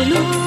Hallelujah.